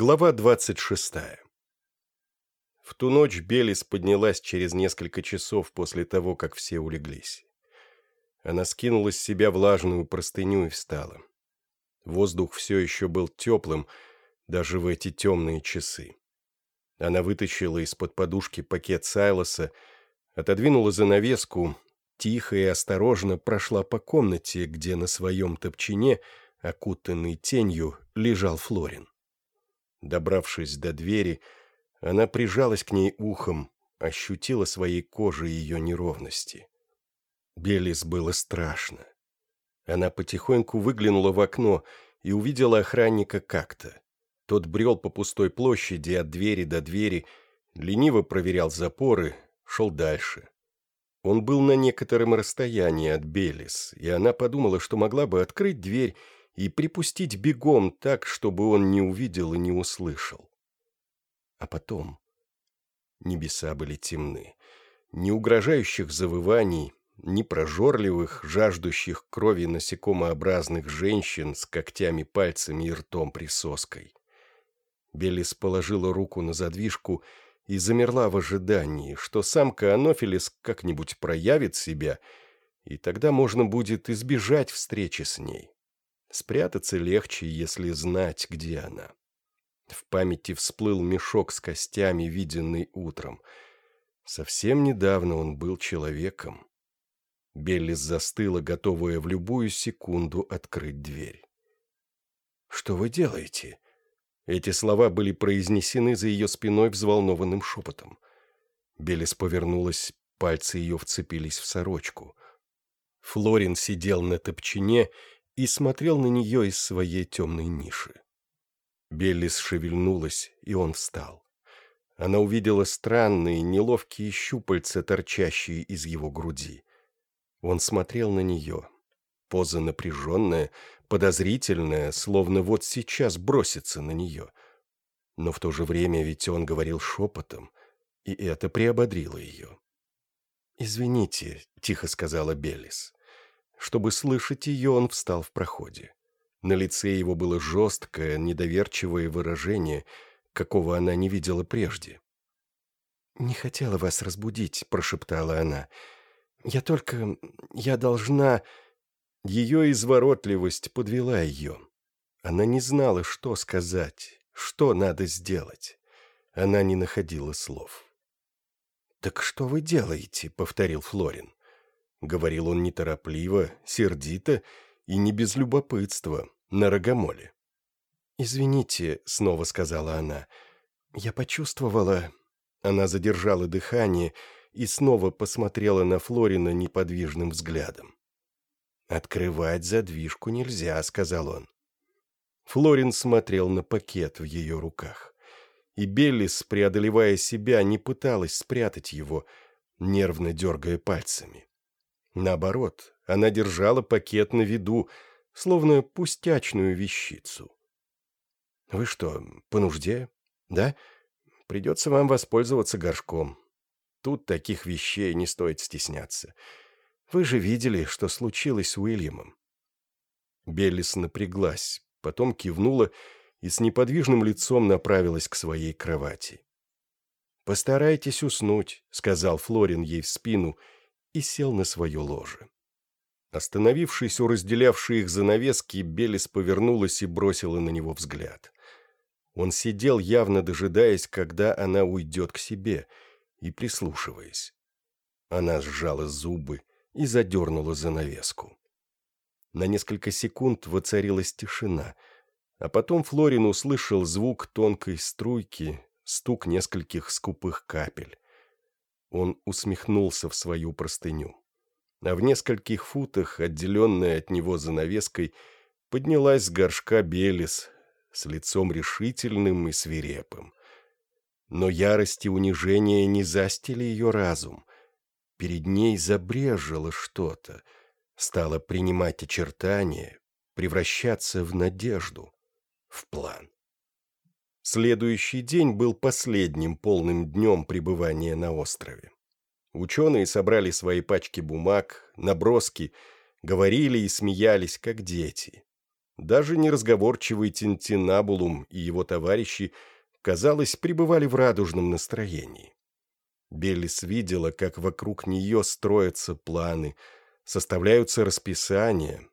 Глава 26. В ту ночь Белис поднялась через несколько часов после того, как все улеглись. Она скинула с себя влажную простыню и встала. Воздух все еще был теплым, даже в эти темные часы. Она вытащила из-под подушки пакет Сайлоса, отодвинула занавеску, тихо и осторожно прошла по комнате, где на своем топчине, окутанный тенью, лежал Флорин. Добравшись до двери, она прижалась к ней ухом, ощутила своей кожей ее неровности. Белис было страшно. Она потихоньку выглянула в окно и увидела охранника как-то. Тот брел по пустой площади от двери до двери, лениво проверял запоры, шел дальше. Он был на некотором расстоянии от Белис, и она подумала, что могла бы открыть дверь и припустить бегом так, чтобы он не увидел и не услышал. А потом небеса были темны. Ни угрожающих завываний, ни прожорливых, жаждущих крови насекомообразных женщин с когтями, пальцами и ртом присоской. Белис положила руку на задвижку и замерла в ожидании, что самка Анофилис как-нибудь проявит себя, и тогда можно будет избежать встречи с ней. Спрятаться легче, если знать, где она. В памяти всплыл мешок с костями, виденный утром. Совсем недавно он был человеком. Беллис застыла, готовая в любую секунду открыть дверь. «Что вы делаете?» Эти слова были произнесены за ее спиной взволнованным шепотом. Беллис повернулась, пальцы ее вцепились в сорочку. Флорин сидел на топчане и смотрел на нее из своей темной ниши. Беллис шевельнулась, и он встал. Она увидела странные, неловкие щупальца, торчащие из его груди. Он смотрел на нее. Поза напряженная, подозрительная, словно вот сейчас бросится на нее. Но в то же время ведь он говорил шепотом, и это приободрило ее. «Извините», — тихо сказала Беллис. Чтобы слышать ее, он встал в проходе. На лице его было жесткое, недоверчивое выражение, какого она не видела прежде. «Не хотела вас разбудить», — прошептала она. «Я только... я должна...» Ее изворотливость подвела ее. Она не знала, что сказать, что надо сделать. Она не находила слов. «Так что вы делаете?» — повторил Флорин. Говорил он неторопливо, сердито и не без любопытства, на рогомоле. «Извините», — снова сказала она, — «я почувствовала...» Она задержала дыхание и снова посмотрела на Флорина неподвижным взглядом. «Открывать задвижку нельзя», — сказал он. Флорин смотрел на пакет в ее руках. И Беллис, преодолевая себя, не пыталась спрятать его, нервно дергая пальцами. Наоборот, она держала пакет на виду, словно пустячную вещицу. «Вы что, по нужде? Да? Придется вам воспользоваться горшком. Тут таких вещей не стоит стесняться. Вы же видели, что случилось с Уильямом». Беллис напряглась, потом кивнула и с неподвижным лицом направилась к своей кровати. «Постарайтесь уснуть», — сказал Флорин ей в спину, — и сел на свое ложе. Остановившись у разделявшей их занавески, Белис повернулась и бросила на него взгляд. Он сидел, явно дожидаясь, когда она уйдет к себе, и прислушиваясь. Она сжала зубы и задернула занавеску. На несколько секунд воцарилась тишина, а потом Флорин услышал звук тонкой струйки, стук нескольких скупых капель. Он усмехнулся в свою простыню. А в нескольких футах, отделенная от него занавеской, поднялась с горшка Белис с лицом решительным и свирепым. Но ярость и унижение не застили ее разум. Перед ней забрежило что-то, стало принимать очертания, превращаться в надежду, в план. Следующий день был последним полным днем пребывания на острове. Ученые собрали свои пачки бумаг, наброски, говорили и смеялись, как дети. Даже неразговорчивый Тинтинабулум и его товарищи, казалось, пребывали в радужном настроении. Беллис видела, как вокруг нее строятся планы, составляются расписания.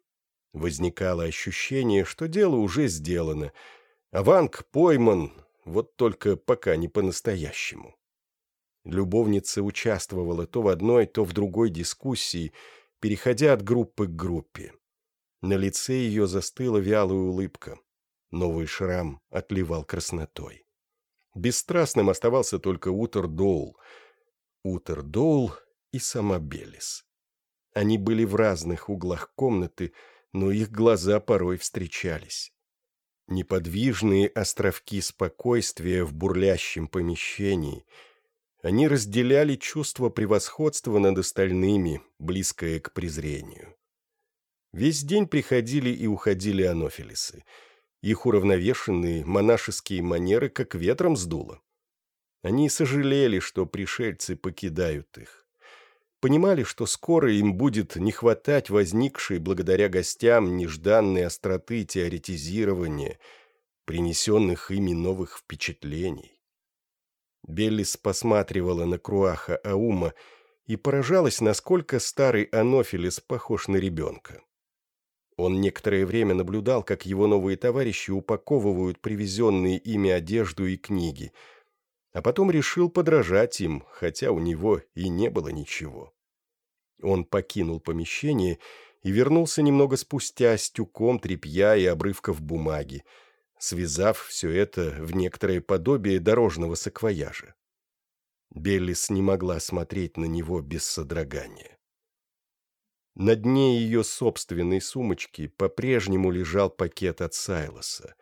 Возникало ощущение, что дело уже сделано, Ванг пойман, вот только пока не по-настоящему. Любовница участвовала то в одной, то в другой дискуссии, переходя от группы к группе. На лице ее застыла вялая улыбка. Новый шрам отливал краснотой. Бесстрастным оставался только Утер Доул. Утер Доул и сама Белис. Они были в разных углах комнаты, но их глаза порой встречались. Неподвижные островки спокойствия в бурлящем помещении. Они разделяли чувство превосходства над остальными, близкое к презрению. Весь день приходили и уходили анофилисы. Их уравновешенные монашеские манеры как ветром сдуло. Они сожалели, что пришельцы покидают их. Понимали, что скоро им будет не хватать возникшей благодаря гостям нежданной остроты теоретизирования, принесенных ими новых впечатлений. Беллис посматривала на Круаха Аума и поражалась, насколько старый Анофилис похож на ребенка. Он некоторое время наблюдал, как его новые товарищи упаковывают привезенные ими одежду и книги, а потом решил подражать им, хотя у него и не было ничего. Он покинул помещение и вернулся немного спустя с тюком тряпья и обрывков бумаги, связав все это в некоторое подобие дорожного саквояжа. Беллис не могла смотреть на него без содрогания. На дне ее собственной сумочки по-прежнему лежал пакет от Сайлоса.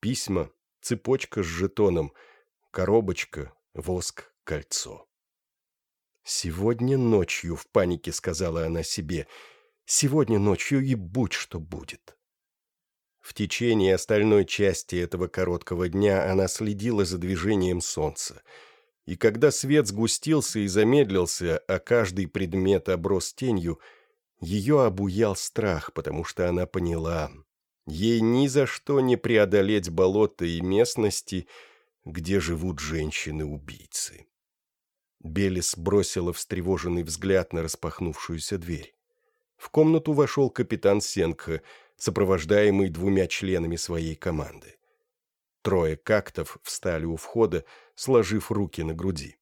Письма, цепочка с жетоном, коробочка, воск, кольцо. «Сегодня ночью», — в панике сказала она себе, — «сегодня ночью и будь что будет». В течение остальной части этого короткого дня она следила за движением солнца, и когда свет сгустился и замедлился, а каждый предмет оброс тенью — ее обуял страх, потому что она поняла, ей ни за что не преодолеть болота и местности, где живут женщины-убийцы. Белис бросила встревоженный взгляд на распахнувшуюся дверь. В комнату вошел капитан Сенка, сопровождаемый двумя членами своей команды. Трое кактов встали у входа, сложив руки на груди.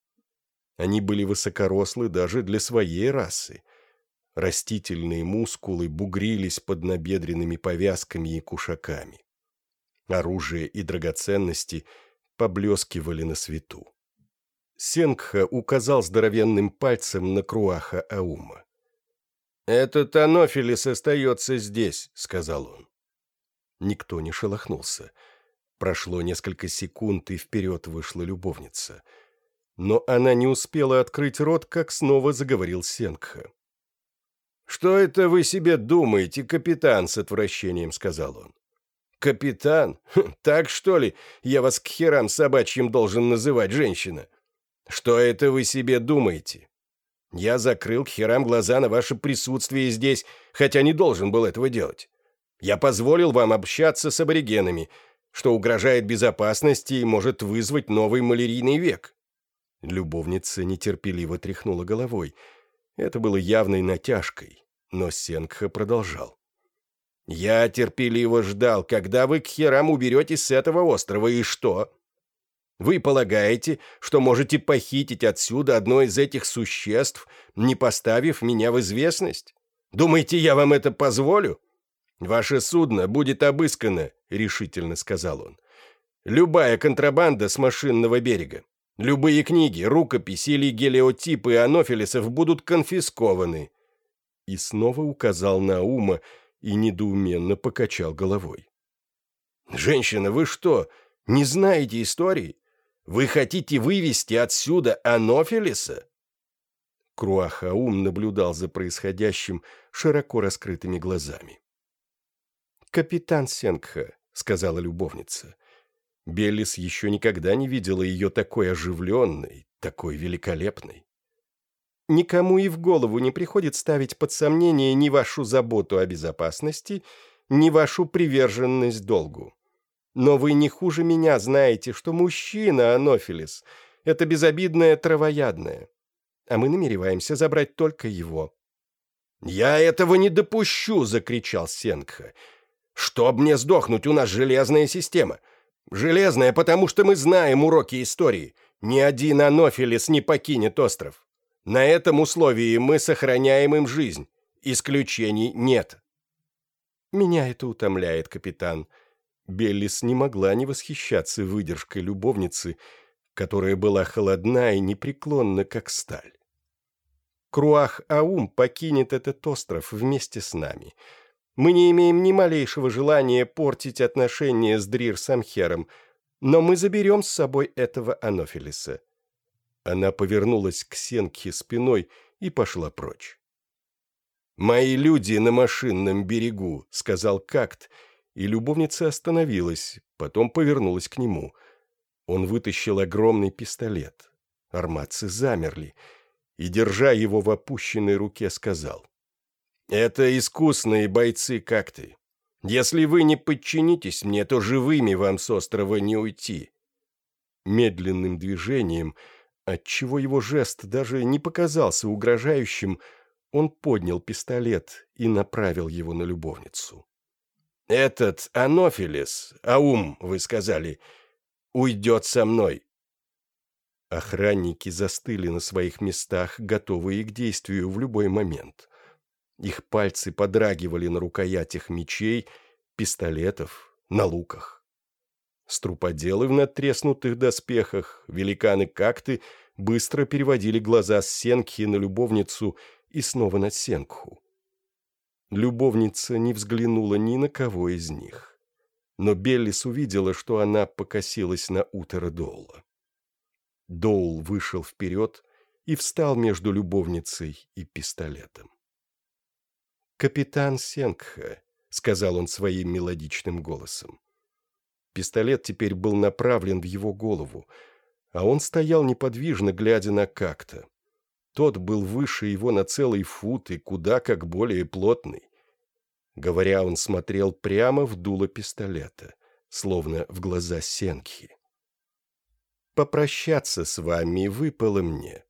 Они были высокорослы даже для своей расы — Растительные мускулы бугрились под набедренными повязками и кушаками. Оружие и драгоценности поблескивали на свету. Сенгха указал здоровенным пальцем на Круаха Аума. «Этот Анофилис остается здесь», — сказал он. Никто не шелохнулся. Прошло несколько секунд, и вперед вышла любовница. Но она не успела открыть рот, как снова заговорил Сенгха. «Что это вы себе думаете, капитан?» — с отвращением сказал он. «Капитан? Хм, так что ли? Я вас к херам собачьим должен называть, женщина. Что это вы себе думаете? Я закрыл к херам глаза на ваше присутствие здесь, хотя не должен был этого делать. Я позволил вам общаться с аборигенами, что угрожает безопасности и может вызвать новый малярийный век». Любовница нетерпеливо тряхнула головой — это было явной натяжкой, но Сенгха продолжал. «Я терпеливо ждал, когда вы к херам уберетесь с этого острова, и что? Вы полагаете, что можете похитить отсюда одно из этих существ, не поставив меня в известность? Думаете, я вам это позволю? Ваше судно будет обыскано», — решительно сказал он. «Любая контрабанда с машинного берега. Любые книги, рукописи или гелиотипы анофилисов будут конфискованы». И снова указал на Ума и недоуменно покачал головой. «Женщина, вы что, не знаете истории? Вы хотите вывести отсюда анофилиса?» Круахаум наблюдал за происходящим широко раскрытыми глазами. «Капитан Сенгха», — сказала любовница, Беллис еще никогда не видела ее такой оживленной, такой великолепной. Никому и в голову не приходит ставить под сомнение ни вашу заботу о безопасности, ни вашу приверженность долгу. Но вы не хуже меня знаете, что мужчина, Анофилис, это безобидное травоядное. А мы намереваемся забрать только его». «Я этого не допущу!» — закричал Сенгха. «Чтоб мне сдохнуть, у нас железная система. Железная, потому что мы знаем уроки истории. Ни один Анофилис не покинет остров. На этом условии мы сохраняем им жизнь. Исключений нет». «Меня это утомляет, капитан». Беллис не могла не восхищаться выдержкой любовницы, которая была холодна и непреклонна, как сталь. Круах-Аум покинет этот остров вместе с нами. Мы не имеем ни малейшего желания портить отношения с Дрир-Самхером, но мы заберем с собой этого Анофилиса». Она повернулась к Сенке спиной и пошла прочь. «Мои люди на машинном берегу», — сказал Какт, и любовница остановилась, потом повернулась к нему. Он вытащил огромный пистолет. Арматцы замерли — и, держа его в опущенной руке, сказал. «Это искусные бойцы, как ты. Если вы не подчинитесь мне, то живыми вам с острова не уйти». Медленным движением, отчего его жест даже не показался угрожающим, он поднял пистолет и направил его на любовницу. «Этот Анофилес, Аум, вы сказали, уйдет со мной. Охранники застыли на своих местах, готовые к действию в любой момент. Их пальцы подрагивали на рукоятях мечей, пистолетов, на луках. Струподелы в надтреснутых доспехах, великаны-какты быстро переводили глаза с Сенки на любовницу и снова на Сенкху. Любовница не взглянула ни на кого из них. Но Беллис увидела, что она покосилась на Утера Долла. Доул вышел вперед и встал между любовницей и пистолетом. «Капитан Сенгха», — сказал он своим мелодичным голосом. Пистолет теперь был направлен в его голову, а он стоял неподвижно, глядя на как-то. Тот был выше его на целый фут и куда как более плотный. Говоря, он смотрел прямо в дуло пистолета, словно в глаза Сенгхи. Попрощаться с вами выпало мне».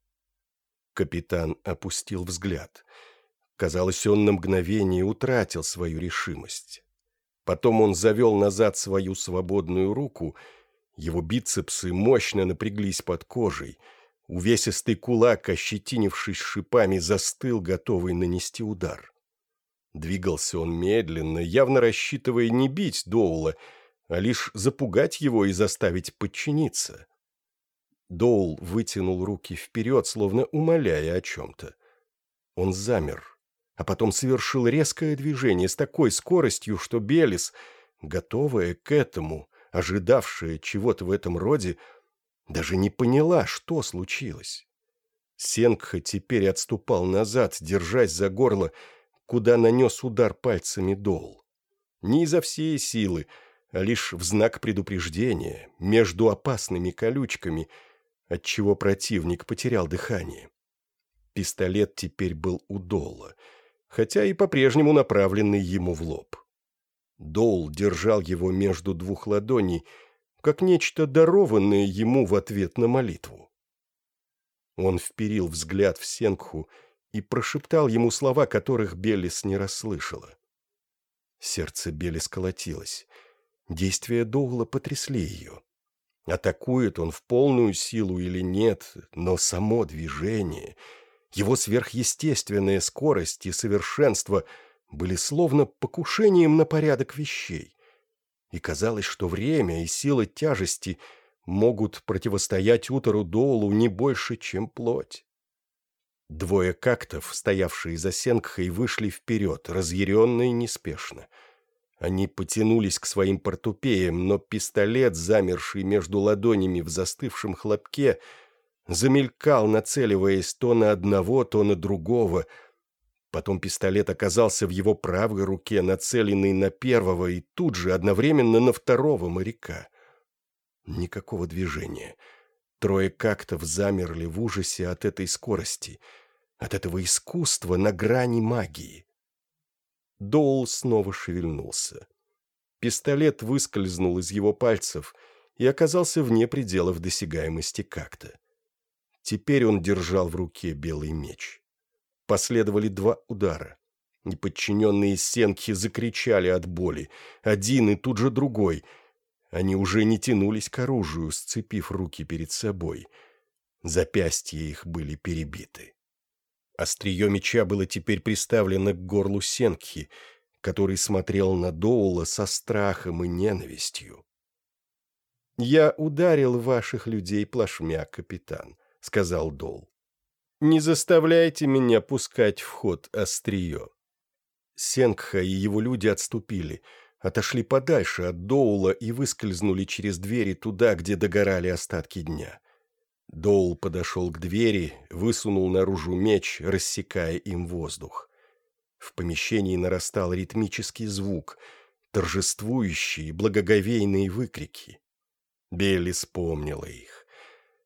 Капитан опустил взгляд. Казалось, он на мгновение утратил свою решимость. Потом он завел назад свою свободную руку, его бицепсы мощно напряглись под кожей, увесистый кулак, ощетинившись шипами, застыл, готовый нанести удар. Двигался он медленно, явно рассчитывая не бить Доула, а лишь запугать его и заставить подчиниться. Доул вытянул руки вперед, словно умоляя о чем-то. Он замер, а потом совершил резкое движение с такой скоростью, что Белис, готовая к этому, ожидавшая чего-то в этом роде, даже не поняла, что случилось. Сенгха теперь отступал назад, держась за горло, куда нанес удар пальцами Доул. Не изо всей силы, а лишь в знак предупреждения, между опасными колючками — отчего противник потерял дыхание. Пистолет теперь был у Дола, хотя и по-прежнему направленный ему в лоб. Дол держал его между двух ладоней, как нечто дарованное ему в ответ на молитву. Он вперил взгляд в Сенгху и прошептал ему слова, которых Белис не расслышала. Сердце Белис колотилось. Действия Доула потрясли ее. Атакует он в полную силу или нет, но само движение, его сверхъестественная скорость и совершенство были словно покушением на порядок вещей. И казалось, что время и сила тяжести могут противостоять утору долу не больше, чем плоть. Двое кактов, стоявшие за сенкхой, вышли вперед, разъяренно и неспешно — они потянулись к своим портупеям, но пистолет, замерший между ладонями в застывшем хлопке, замелькал, нацеливаясь то на одного, то на другого. Потом пистолет оказался в его правой руке, нацеленный на первого и тут же одновременно на второго моряка. Никакого движения. Трое кактов замерли в ужасе от этой скорости, от этого искусства на грани магии. Доул снова шевельнулся. Пистолет выскользнул из его пальцев и оказался вне пределов досягаемости как-то. Теперь он держал в руке белый меч. Последовали два удара. Неподчиненные сенки закричали от боли, один и тут же другой. Они уже не тянулись к оружию, сцепив руки перед собой. Запястья их были перебиты. Острие меча было теперь приставлено к горлу Сенкхи, который смотрел на Доула со страхом и ненавистью. «Я ударил ваших людей плашмя, капитан», — сказал Дол. «Не заставляйте меня пускать в ход острие». Сенгха и его люди отступили, отошли подальше от Доула и выскользнули через двери туда, где догорали остатки дня. Доул подошел к двери, высунул наружу меч, рассекая им воздух. В помещении нарастал ритмический звук, торжествующие, благоговейные выкрики. Белли вспомнила их.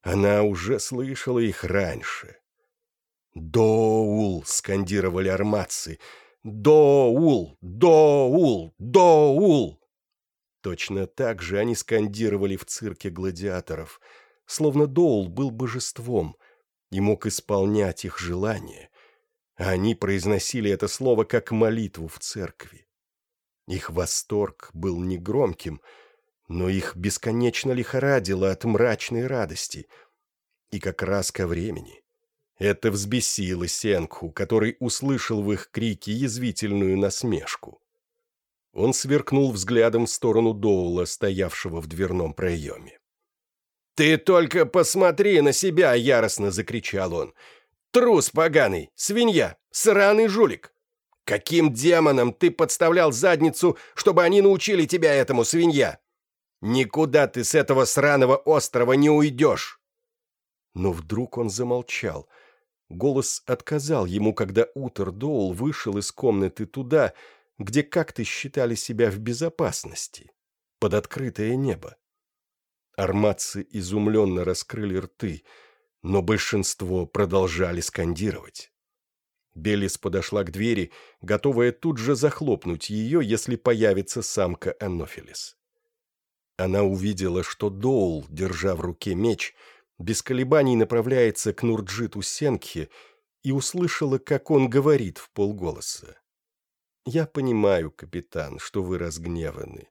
Она уже слышала их раньше. «Доул!» — скандировали арматцы. «Доул! Доул! Доул!» Точно так же они скандировали в цирке гладиаторов, словно Доул был божеством и мог исполнять их желания, они произносили это слово как молитву в церкви. Их восторг был негромким, но их бесконечно лихорадило от мрачной радости. И как раз ко времени. Это взбесило Сенку, который услышал в их крике язвительную насмешку. Он сверкнул взглядом в сторону Доула, стоявшего в дверном проеме. «Ты только посмотри на себя!» — яростно закричал он. «Трус поганый! Свинья! Сраный жулик! Каким демоном ты подставлял задницу, чтобы они научили тебя этому, свинья? Никуда ты с этого сраного острова не уйдешь!» Но вдруг он замолчал. Голос отказал ему, когда Утер Доул вышел из комнаты туда, где как-то считали себя в безопасности, под открытое небо. Арматцы изумленно раскрыли рты, но большинство продолжали скандировать. Белис подошла к двери, готовая тут же захлопнуть ее, если появится самка Анофилис. Она увидела, что Доул, держа в руке меч, без колебаний направляется к Нурджиту Сенкхе и услышала, как он говорит в полголоса. «Я понимаю, капитан, что вы разгневаны,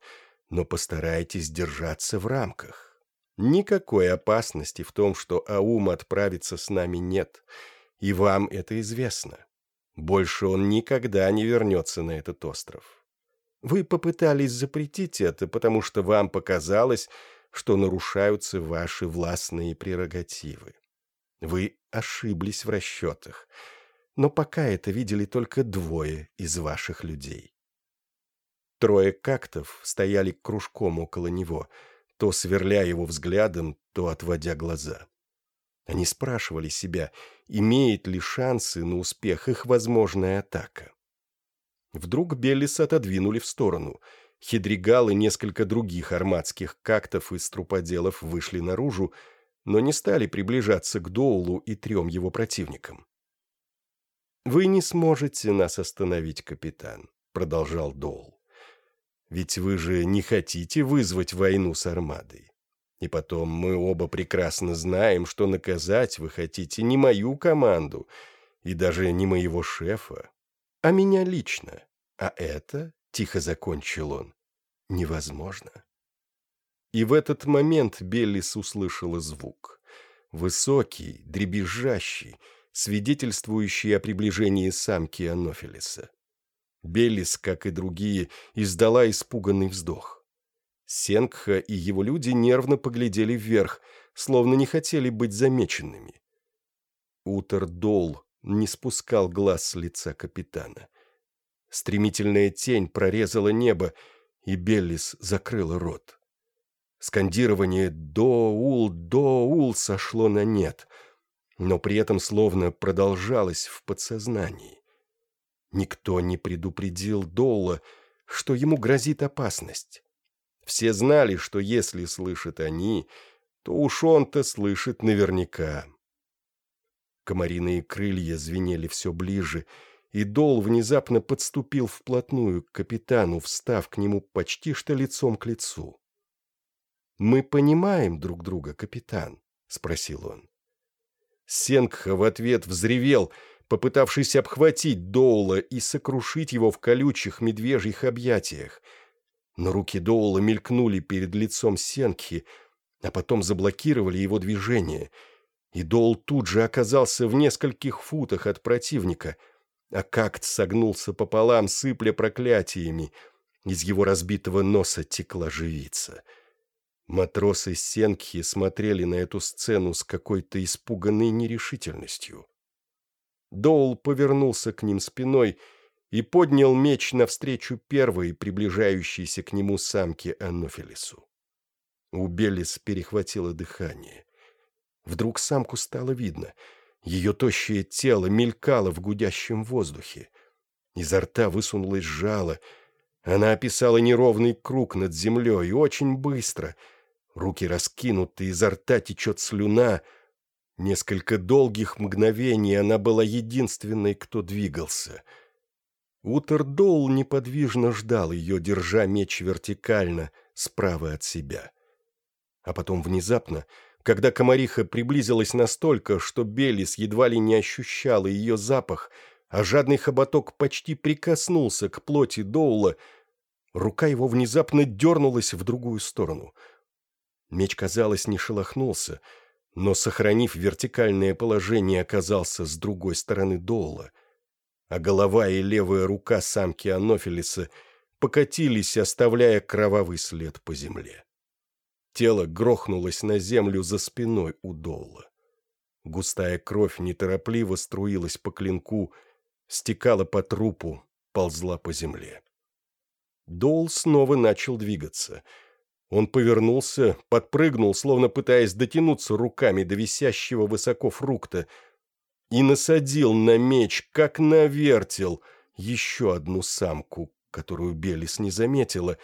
но постарайтесь держаться в рамках. Никакой опасности в том, что Аум отправится с нами нет, и вам это известно. Больше он никогда не вернется на этот остров. Вы попытались запретить это, потому что вам показалось, что нарушаются ваши властные прерогативы. Вы ошиблись в расчетах, но пока это видели только двое из ваших людей. Трое кактов стояли кружком около него, то сверля его взглядом, то отводя глаза. Они спрашивали себя, имеет ли шансы на успех их возможная атака. Вдруг Беллис отодвинули в сторону. Хидригал и несколько других армадских кактов и струподелов вышли наружу, но не стали приближаться к Доулу и трем его противникам. «Вы не сможете нас остановить, капитан», — продолжал Доул. «Ведь вы же не хотите вызвать войну с армадой. И потом мы оба прекрасно знаем, что наказать вы хотите не мою команду и даже не моего шефа, а меня лично. А это, — тихо закончил он, — невозможно. И в этот момент Беллис услышала звук. Высокий, дребезжащий, свидетельствующий о приближении самки анофелиса. Беллис, как и другие, издала испуганный вздох. Сенгха и его люди нервно поглядели вверх, словно не хотели быть замеченными. Утер Дол не спускал глаз с лица капитана. Стремительная тень прорезала небо, и Беллис закрыла рот. Скандирование «Доул! Доул!» сошло на нет, но при этом словно продолжалось в подсознании. Никто не предупредил Доула, что ему грозит опасность. Все знали, что если слышат они, то уж он-то слышит наверняка. Комариные крылья звенели все ближе, и Дол внезапно подступил вплотную к капитану, встав к нему почти что лицом к лицу. «Мы понимаем друг друга, капитан?» — спросил он. Сенгха в ответ взревел, попытавшись обхватить Доула и сокрушить его в колючих медвежьих объятиях. Но руки Доула мелькнули перед лицом Сенгхи, а потом заблокировали его движение, и Доул тут же оказался в нескольких футах от противника — а какт согнулся пополам, сыпля проклятиями. Из его разбитого носа текла живица. Матросы Сенкхи смотрели на эту сцену с какой-то испуганной нерешительностью. Доул повернулся к ним спиной и поднял меч навстречу первой приближающейся к нему самке Анофилису. У Белис перехватило дыхание. Вдруг самку стало видно — ее тощее тело мелькало в гудящем воздухе. Изо рта высунулось жало. Она описала неровный круг над землей, очень быстро. Руки раскинуты, изо рта течет слюна. Несколько долгих мгновений она была единственной, кто двигался. Утердол неподвижно ждал ее, держа меч вертикально, справа от себя. А потом внезапно когда комариха приблизилась настолько, что Белис едва ли не ощущала ее запах, а жадный хоботок почти прикоснулся к плоти Доула, рука его внезапно дернулась в другую сторону. Меч, казалось, не шелохнулся, но, сохранив вертикальное положение, оказался с другой стороны Доула, а голова и левая рука самки Анофилиса покатились, оставляя кровавый след по земле. Тело грохнулось на землю за спиной у Долла. Густая кровь неторопливо струилась по клинку, стекала по трупу, ползла по земле. Дол снова начал двигаться. Он повернулся, подпрыгнул, словно пытаясь дотянуться руками до висящего высоко фрукта, и насадил на меч, как на вертел, еще одну самку, которую Белис не заметила,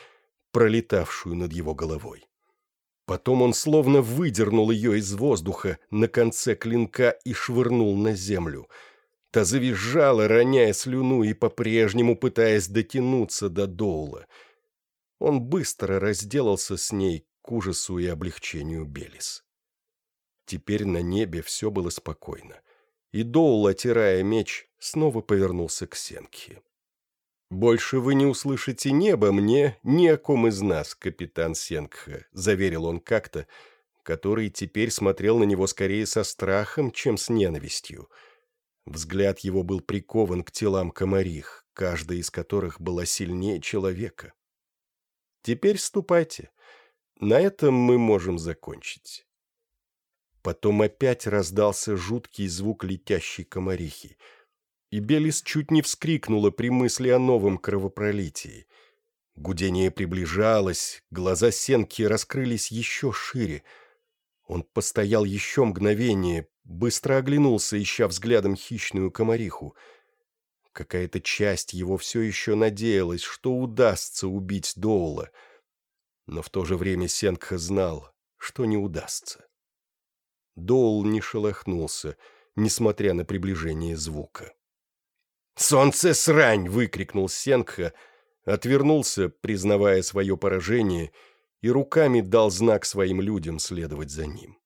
пролетавшую над его головой. Потом он словно выдернул ее из воздуха на конце клинка и швырнул на землю. Та завизжала, роняя слюну и по-прежнему пытаясь дотянуться до Доула. Он быстро разделался с ней к ужасу и облегчению Белис. Теперь на небе все было спокойно, и Доул, отирая меч, снова повернулся к Сенке. «Больше вы не услышите неба мне ни о ком из нас, капитан Сенгха», — заверил он как-то, который теперь смотрел на него скорее со страхом, чем с ненавистью. Взгляд его был прикован к телам комарих, каждая из которых была сильнее человека. «Теперь ступайте. На этом мы можем закончить». Потом опять раздался жуткий звук летящей комарихи — и Белис чуть не вскрикнула при мысли о новом кровопролитии. Гудение приближалось, глаза Сенки раскрылись еще шире. Он постоял еще мгновение, быстро оглянулся, ища взглядом хищную комариху. Какая-то часть его все еще надеялась, что удастся убить Доула. Но в то же время Сенгха знал, что не удастся. Доул не шелохнулся, несмотря на приближение звука. «Солнце срань!» — выкрикнул Сенгха, отвернулся, признавая свое поражение, и руками дал знак своим людям следовать за ним.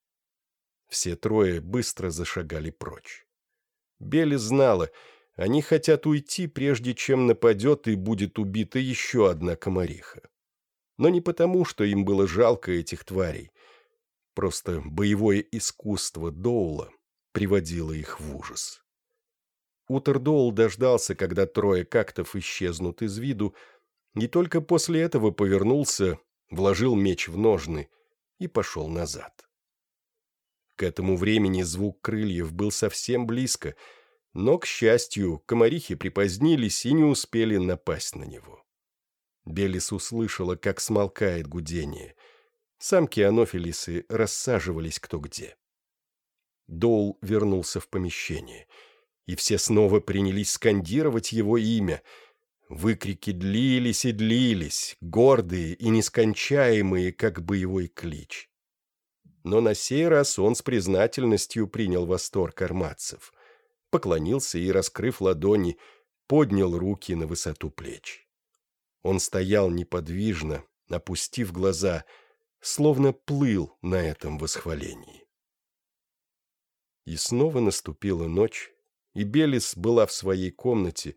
Все трое быстро зашагали прочь. Бели знала, они хотят уйти, прежде чем нападет и будет убита еще одна комариха. Но не потому, что им было жалко этих тварей. Просто боевое искусство Доула приводило их в ужас. Утердоул дождался, когда трое кактов исчезнут из виду, и только после этого повернулся, вложил меч в ножны и пошел назад. К этому времени звук крыльев был совсем близко, но, к счастью, комарихи припозднились и не успели напасть на него. Белис услышала, как смолкает гудение. Самки анофилисы рассаживались кто где. Доул вернулся в помещение — и все снова принялись скандировать его имя. Выкрики длились и длились, гордые и нескончаемые, как боевой клич. Но на сей раз он с признательностью принял восторг армадцев. Поклонился и, раскрыв ладони, поднял руки на высоту плеч. Он стоял неподвижно, опустив глаза, словно плыл на этом восхвалении. И снова наступила ночь, и Белис была в своей комнате,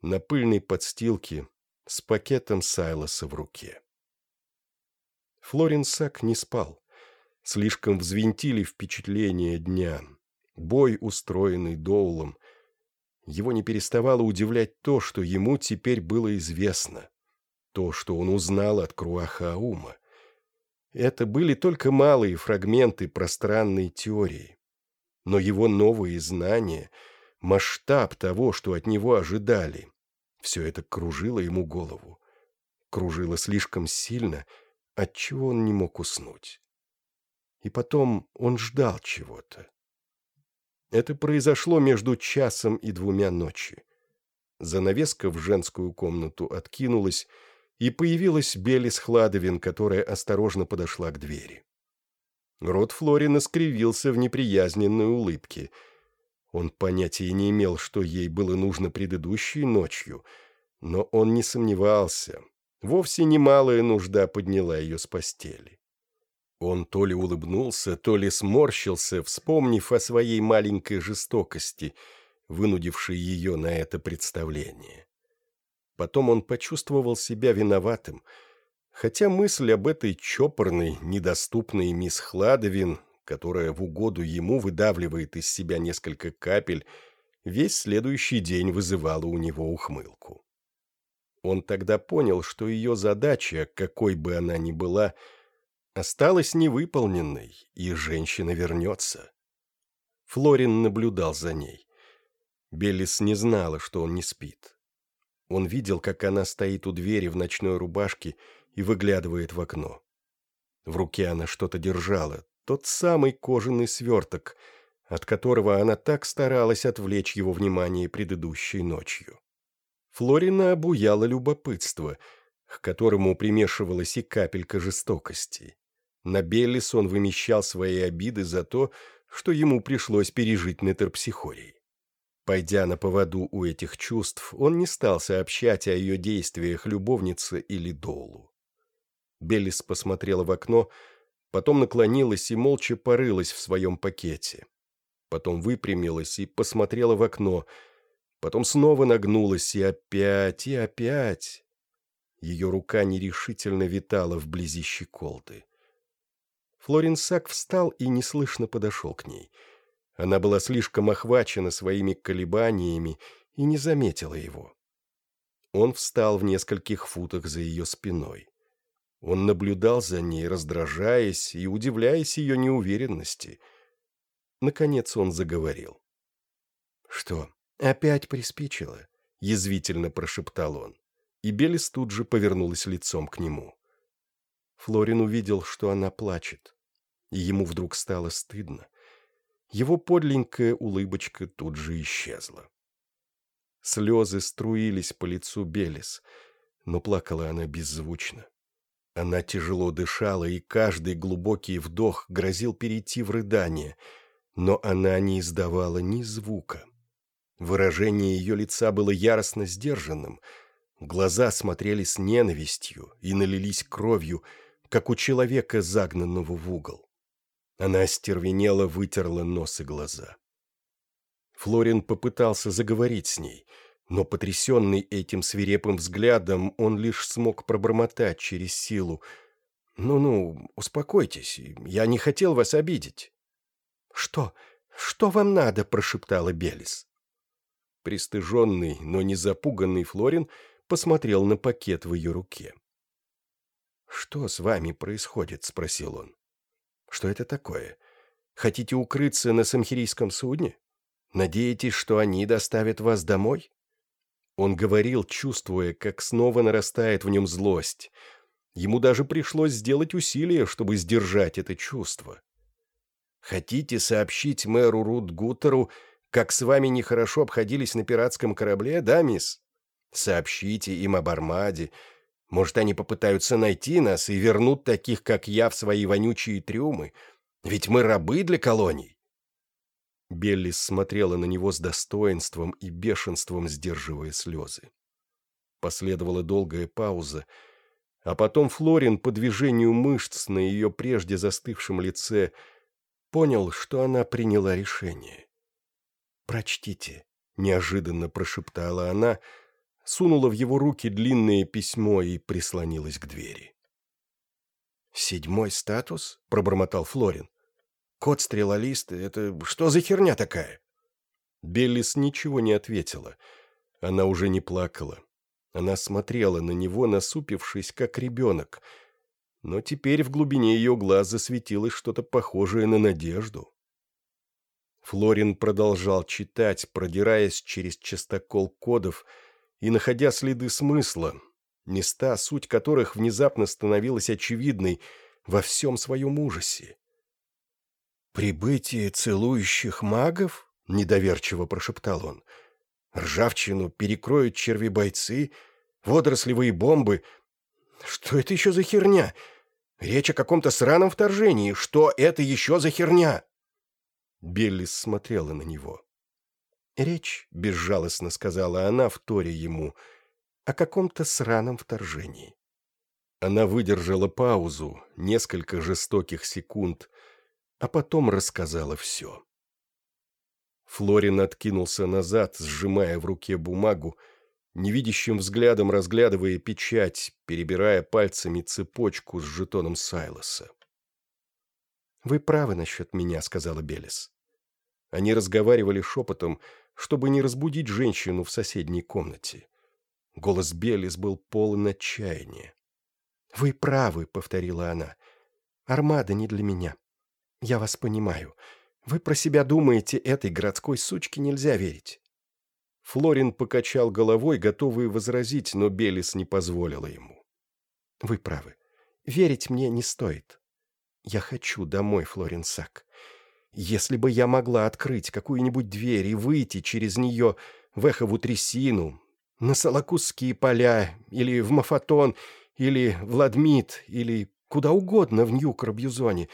на пыльной подстилке, с пакетом Сайлоса в руке. Флорин Сак не спал. Слишком взвинтили впечатления дня. Бой, устроенный Доулом. Его не переставало удивлять то, что ему теперь было известно. То, что он узнал от Круахаума. Это были только малые фрагменты пространной теории. Но его новые знания, масштаб того, что от него ожидали, все это кружило ему голову. Кружило слишком сильно — отчего он не мог уснуть. И потом он ждал чего-то. Это произошло между часом и двумя ночи. Занавеска в женскую комнату откинулась, и появилась Белис Хладовин, которая осторожно подошла к двери. Рот Флорина скривился в неприязненной улыбке. Он понятия не имел, что ей было нужно предыдущей ночью, но он не сомневался. Вовсе немалая нужда подняла ее с постели. Он то ли улыбнулся, то ли сморщился, вспомнив о своей маленькой жестокости, вынудившей ее на это представление. Потом он почувствовал себя виноватым, хотя мысль об этой чопорной, недоступной мисс Хладовин, которая в угоду ему выдавливает из себя несколько капель, весь следующий день вызывала у него ухмылку. Он тогда понял, что ее задача, какой бы она ни была, осталась невыполненной, и женщина вернется. Флорин наблюдал за ней. Беллис не знала, что он не спит. Он видел, как она стоит у двери в ночной рубашке и выглядывает в окно. В руке она что-то держала, тот самый кожаный сверток, от которого она так старалась отвлечь его внимание предыдущей ночью. Флорина обуяло любопытство, к которому примешивалась и капелька жестокости. На Беллис он вымещал свои обиды за то, что ему пришлось пережить на «Терпсихории». Пойдя на поводу у этих чувств, он не стал сообщать о ее действиях любовнице или Долу. Беллис посмотрела в окно, потом наклонилась и молча порылась в своем пакете. Потом выпрямилась и посмотрела в окно — Потом снова нагнулась и опять, и опять. Ее рука нерешительно витала вблизи щеколды. Флоренсак встал и неслышно подошел к ней. Она была слишком охвачена своими колебаниями и не заметила его. Он встал в нескольких футах за ее спиной. Он наблюдал за ней, раздражаясь и удивляясь ее неуверенности. Наконец он заговорил. «Что, «Опять приспичило», — язвительно прошептал он. И Белис тут же повернулась лицом к нему. Флорин увидел, что она плачет, и ему вдруг стало стыдно. Его подленькая улыбочка тут же исчезла. Слезы струились по лицу Белис, но плакала она беззвучно. Она тяжело дышала, и каждый глубокий вдох грозил перейти в рыдание, но она не издавала ни звука. Выражение ее лица было яростно сдержанным. Глаза смотрели с ненавистью и налились кровью, как у человека, загнанного в угол. Она остервенела, вытерла нос и глаза. Флорин попытался заговорить с ней, но, потрясенный этим свирепым взглядом, он лишь смог пробормотать через силу. «Ну-ну, успокойтесь, я не хотел вас обидеть». «Что? Что вам надо?» – прошептала Белис. Пристыженный, но не запуганный Флорин посмотрел на пакет в ее руке. «Что с вами происходит?» — спросил он. «Что это такое? Хотите укрыться на самхирийском судне? Надеетесь, что они доставят вас домой?» Он говорил, чувствуя, как снова нарастает в нем злость. Ему даже пришлось сделать усилие, чтобы сдержать это чувство. «Хотите сообщить мэру Рут Гуттеру, как с вами нехорошо обходились на пиратском корабле, да, мисс? Сообщите им об Армаде. Может, они попытаются найти нас и вернут таких, как я, в свои вонючие трюмы. Ведь мы рабы для колоний». Беллис смотрела на него с достоинством и бешенством, сдерживая слезы. Последовала долгая пауза, а потом Флорин по движению мышц на ее прежде застывшем лице понял, что она приняла решение. «Прочтите», — неожиданно прошептала она, сунула в его руки длинное письмо и прислонилась к двери. «Седьмой статус?» — пробормотал Флорин. «Код стрелолиста — это что за херня такая?» Беллис ничего не ответила. Она уже не плакала. Она смотрела на него, насупившись, как ребенок. Но теперь в глубине ее глаз засветилось что-то похожее на надежду. Флорин продолжал читать, продираясь через частокол кодов и находя следы смысла, места, суть которых внезапно становилась очевидной во всем своем ужасе. «Прибытие целующих магов?» — недоверчиво прошептал он. «Ржавчину перекроют черви-бойцы, водорослевые бомбы. Что это еще за херня? Речь о каком-то сраном вторжении. Что это еще за херня?» Беллис смотрела на него. «Речь», — безжалостно сказала она, вторя ему, — «о каком-то сраном вторжении». Она выдержала паузу, несколько жестоких секунд, а потом рассказала все. Флорин откинулся назад, сжимая в руке бумагу, невидящим взглядом разглядывая печать, перебирая пальцами цепочку с жетоном Сайлоса. «Вы правы насчет меня», — сказала Белис. Они разговаривали шепотом, чтобы не разбудить женщину в соседней комнате. Голос Белис был полон отчаяния. «Вы правы», — повторила она. «Армада не для меня. Я вас понимаю. Вы про себя думаете, этой городской сучке нельзя верить». Флорин покачал головой, готовый возразить, но Белис не позволила ему. «Вы правы. Верить мне не стоит. Я хочу домой, Флорин Сак. Если бы я могла открыть какую-нибудь дверь и выйти через нее в Эхову трясину, на Солокусские поля, или в Мафатон, или в Ладмит, или куда угодно в Нью-Крабьюзоне,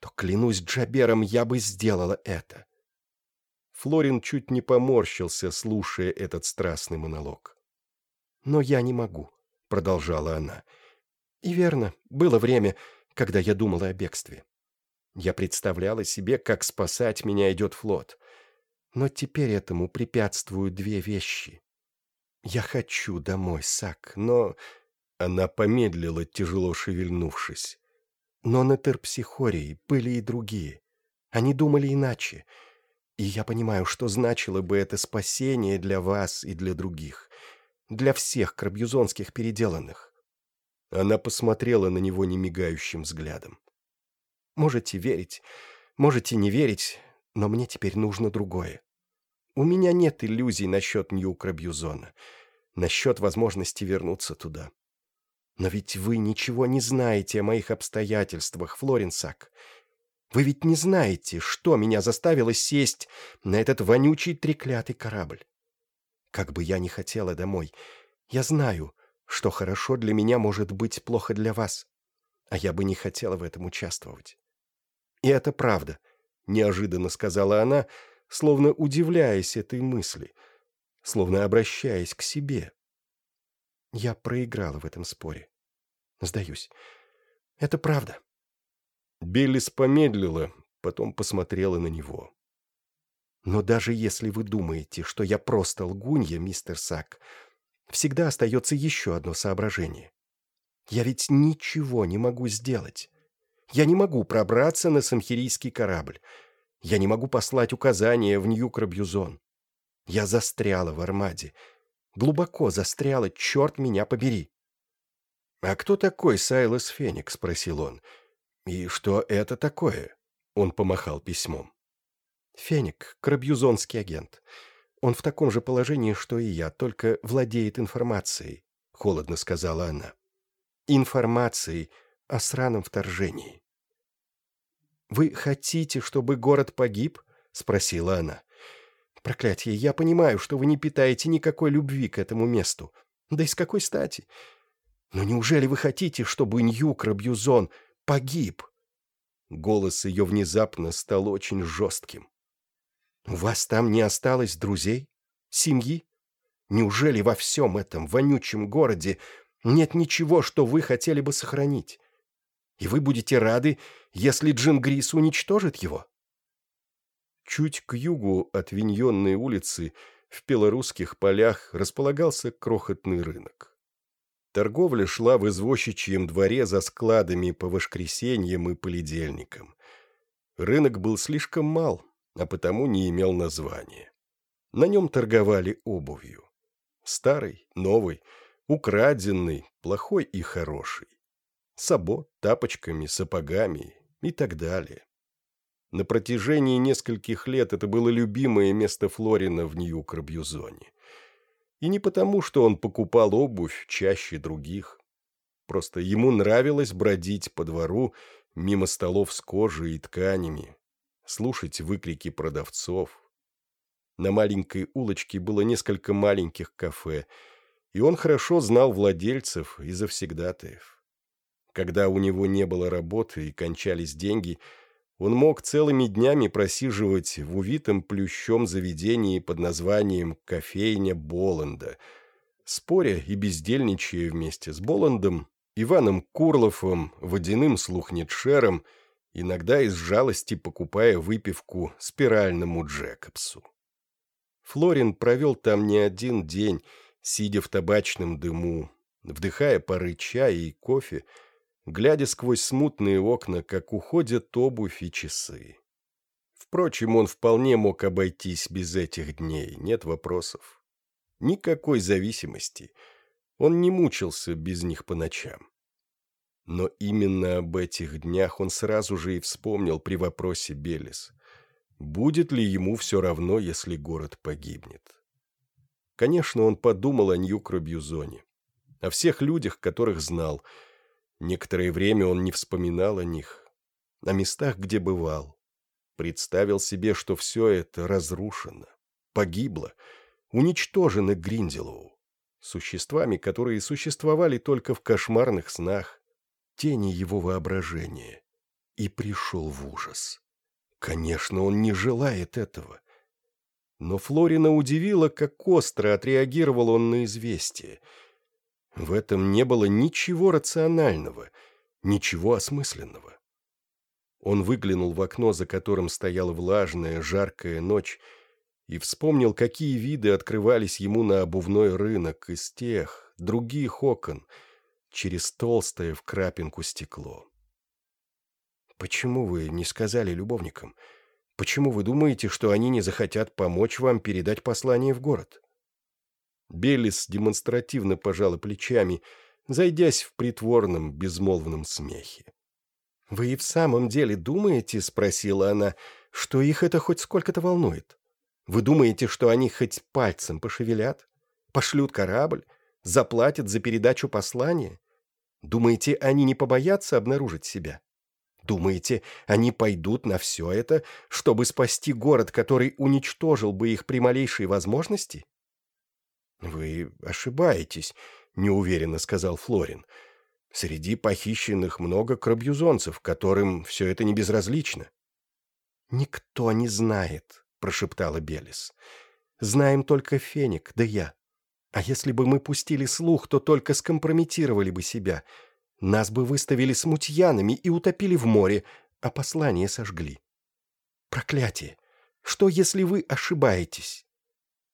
то, клянусь Джабером, я бы сделала это. Флорин чуть не поморщился, слушая этот страстный монолог. «Но я не могу», — продолжала она. «И верно, было время, когда я думала о бегстве. Я представляла себе, как спасать меня идет флот. Но теперь этому препятствуют две вещи. Я хочу домой, Сак, но...» Она помедлила, тяжело шевельнувшись. Но на Терпсихории были и другие. Они думали иначе. И я понимаю, что значило бы это спасение для вас и для других. Для всех крабьюзонских переделанных. Она посмотрела на него немигающим взглядом. Можете верить, можете не верить, но мне теперь нужно другое. У меня нет иллюзий насчет Нью-Крабьюзона, насчет возможности вернуться туда. Но ведь вы ничего не знаете о моих обстоятельствах, Флоренсак. Вы ведь не знаете, что меня заставило сесть на этот вонючий треклятый корабль. Как бы я ни хотела домой, я знаю, что хорошо для меня может быть плохо для вас, а я бы не хотела в этом участвовать. «И это правда», — неожиданно сказала она, словно удивляясь этой мысли, словно обращаясь к себе. Я проиграла в этом споре. Сдаюсь. Это правда. Беллис помедлила, потом посмотрела на него. Но даже если вы думаете, что я просто лгунья, мистер Сак, всегда остается еще одно соображение. Я ведь ничего не могу сделать. Я не могу пробраться на самхирийский корабль. Я не могу послать указания в Нью-Крабьюзон. Я застряла в Армаде. Глубоко застряла, черт меня побери. «А кто такой Сайлос Феникс?» — спросил он. «И что это такое?» Он помахал письмом. «Феник — крабьюзонский агент. Он в таком же положении, что и я, только владеет информацией», — холодно сказала она. «Информацией о сраном вторжении». «Вы хотите, чтобы город погиб?» — спросила она. «Проклятие, я понимаю, что вы не питаете никакой любви к этому месту. Да и с какой стати? Но неужели вы хотите, чтобы Ньюк Рабьюзон погиб?» Голос ее внезапно стал очень жестким. У вас там не осталось друзей? Семьи? Неужели во всем этом вонючем городе нет ничего, что вы хотели бы сохранить? И вы будете рады, если Джингрис уничтожит его?» Чуть к югу от Виньонной улицы в белорусских полях располагался крохотный рынок. Торговля шла в извозчичьем дворе за складами по воскресеньям и полидельникам. Рынок был слишком мал, а потому не имел названия. На нем торговали обувью. Старый, новый, украденный, плохой и хороший. Сабо, тапочками, сапогами и так далее. На протяжении нескольких лет это было любимое место Флорина в Нью-Крабьюзоне. И не потому, что он покупал обувь чаще других. Просто ему нравилось бродить по двору мимо столов с кожей и тканями, слушать выкрики продавцов. На маленькой улочке было несколько маленьких кафе, и он хорошо знал владельцев и завсегдатаев. Когда у него не было работы и кончались деньги – он мог целыми днями просиживать в увитом плющом заведении под названием «Кофейня Боланда», споря и бездельничая вместе с Боландом, Иваном Курловым, водяным слухнетшером, иногда из жалости покупая выпивку спиральному Джекобсу. Флорин провел там не один день, сидя в табачном дыму, вдыхая пары чая и кофе, глядя сквозь смутные окна, как уходят обувь и часы. Впрочем, он вполне мог обойтись без этих дней, нет вопросов. Никакой зависимости. Он не мучился без них по ночам. Но именно об этих днях он сразу же и вспомнил при вопросе Белис. Будет ли ему все равно, если город погибнет? Конечно, он подумал о Нью-Крабьюзоне, о всех людях, которых знал – Некоторое время он не вспоминал о них, о местах, где бывал. Представил себе, что все это разрушено, погибло, уничтожено Гринделоу, существами, которые существовали только в кошмарных снах, тени его воображения, и пришел в ужас. Конечно, он не желает этого. Но Флорина удивила, как остро отреагировал он на известие — в этом не было ничего рационального, ничего осмысленного. Он выглянул в окно, за которым стояла влажная, жаркая ночь, и вспомнил, какие виды открывались ему на обувной рынок из тех, других окон, через толстое в крапинку стекло. «Почему вы не сказали любовникам? Почему вы думаете, что они не захотят помочь вам передать послание в город?» Белис демонстративно пожала плечами, зайдясь в притворном, безмолвном смехе. «Вы и в самом деле думаете, — спросила она, — что их это хоть сколько-то волнует? Вы думаете, что они хоть пальцем пошевелят? Пошлют корабль? Заплатят за передачу послания? Думаете, они не побоятся обнаружить себя? Думаете, они пойдут на все это, чтобы спасти город, который уничтожил бы их при малейшей возможности? «Вы ошибаетесь», — неуверенно сказал Флорин. «Среди похищенных много крабьюзонцев, которым все это не безразлично». «Никто не знает», — прошептала Белис. «Знаем только Феник, да я. А если бы мы пустили слух, то только скомпрометировали бы себя. Нас бы выставили смутьянами и утопили в море, а послание сожгли. Проклятие! Что, если вы ошибаетесь?»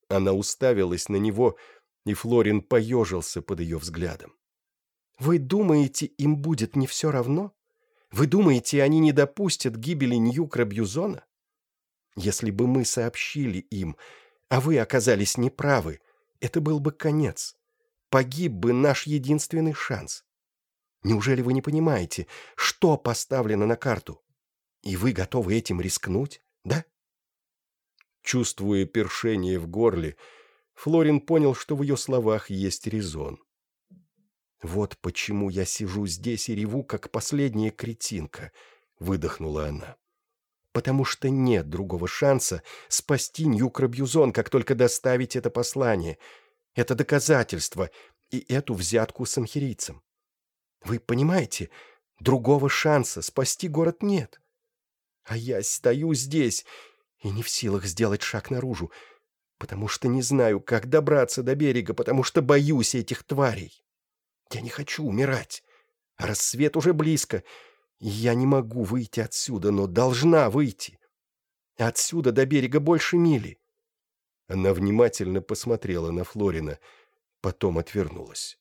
Она уставилась на него, и Флорин поежился под ее взглядом. «Вы думаете, им будет не все равно? Вы думаете, они не допустят гибели Нью-Крабьюзона? Если бы мы сообщили им, а вы оказались неправы, это был бы конец. Погиб бы наш единственный шанс. Неужели вы не понимаете, что поставлено на карту? И вы готовы этим рискнуть, да?» Чувствуя першение в горле, Флорин понял, что в ее словах есть резон. «Вот почему я сижу здесь и реву, как последняя кретинка», — выдохнула она. «Потому что нет другого шанса спасти Нью-Крабьюзон, как только доставить это послание, это доказательство и эту взятку с анхерийцем. Вы понимаете, другого шанса спасти город нет. А я стою здесь и не в силах сделать шаг наружу, потому что не знаю, как добраться до берега, потому что боюсь этих тварей. Я не хочу умирать, рассвет уже близко, и я не могу выйти отсюда, но должна выйти. Отсюда до берега больше мили. Она внимательно посмотрела на Флорина, потом отвернулась.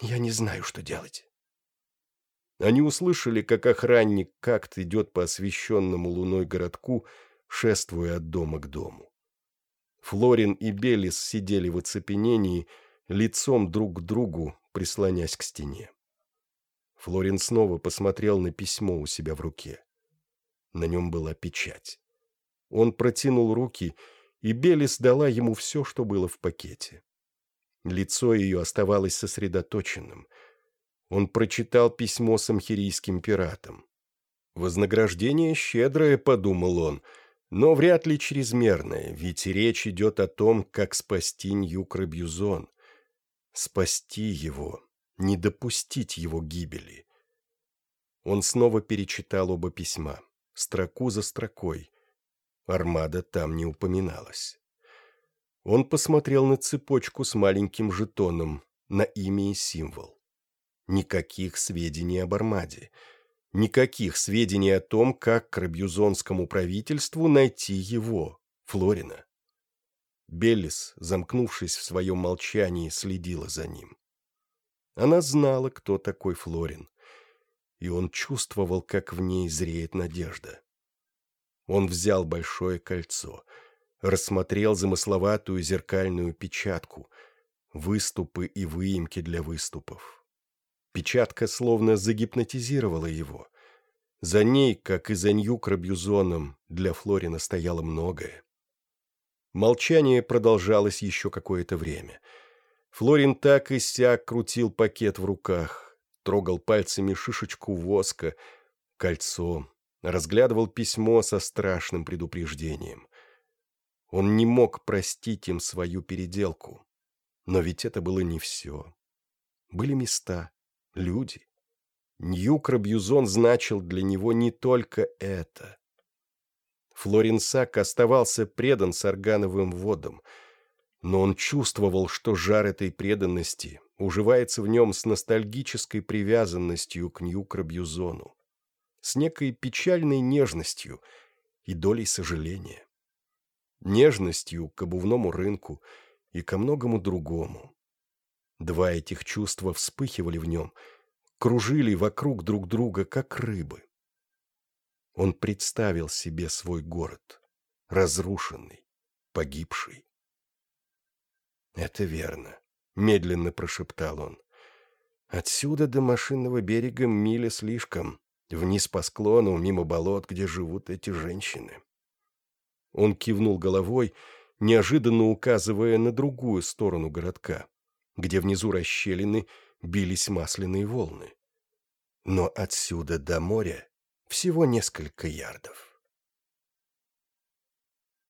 Я не знаю, что делать. Они услышали, как охранник как-то идет по освещенному луной городку, шествуя от дома к дому. Флорин и Белис сидели в оцепенении, лицом друг к другу, прислонясь к стене. Флорин снова посмотрел на письмо у себя в руке. На нем была печать. Он протянул руки, и Белис дала ему все, что было в пакете. Лицо ее оставалось сосредоточенным. Он прочитал письмо с пиратом. «Вознаграждение щедрое», — подумал он, — но вряд ли чрезмерное, ведь речь идет о том, как спасти Ньюкробьюзон. Спасти его, не допустить его гибели. Он снова перечитал оба письма, строку за строкой. Армада там не упоминалась. Он посмотрел на цепочку с маленьким жетоном, на имя и символ. Никаких сведений об Армаде — Никаких сведений о том, как крабьюзонскому правительству найти его, Флорина. Беллис, замкнувшись в своем молчании, следила за ним. Она знала, кто такой Флорин, и он чувствовал, как в ней зреет надежда. Он взял большое кольцо, рассмотрел замысловатую зеркальную печатку, выступы и выемки для выступов. Печатка словно загипнотизировала его. За ней, как и за Нью-Крабьюзоном, для Флорина стояло многое. Молчание продолжалось еще какое-то время. Флорин так и сяк крутил пакет в руках, трогал пальцами шишечку воска, кольцо, разглядывал письмо со страшным предупреждением. Он не мог простить им свою переделку. Но ведь это было не все. Были места, люди. Нью-Крабьюзон значил для него не только это. Флоренсак оставался предан саргановым водам, но он чувствовал, что жар этой преданности уживается в нем с ностальгической привязанностью к Нью-Крабьюзону, с некой печальной нежностью и долей сожаления. Нежностью к обувному рынку и ко многому другому. Два этих чувства вспыхивали в нем, кружили вокруг друг друга, как рыбы. Он представил себе свой город, разрушенный, погибший. «Это верно», — медленно прошептал он. «Отсюда до машинного берега миля слишком, вниз по склону, мимо болот, где живут эти женщины». Он кивнул головой, неожиданно указывая на другую сторону городка где внизу расщелины бились масляные волны. Но отсюда до моря всего несколько ярдов.